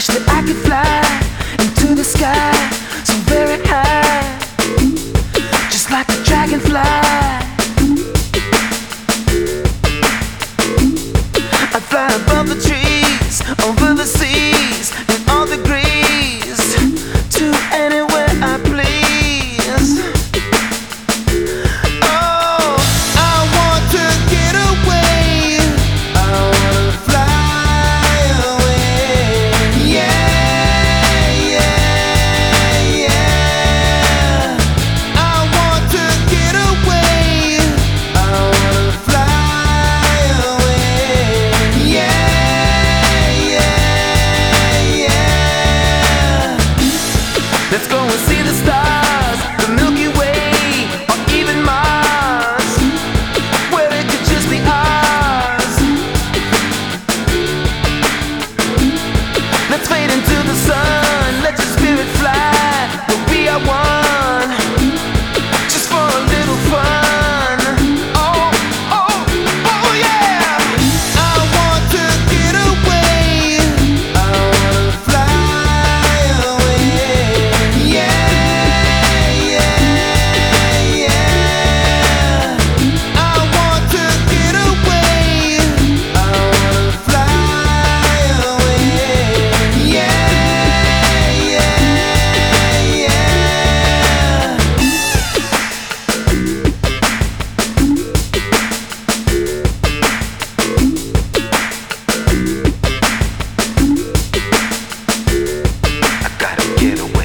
wish that I could fly into the sky so very high, just like a dragonfly. I'd fly above the trees. get away.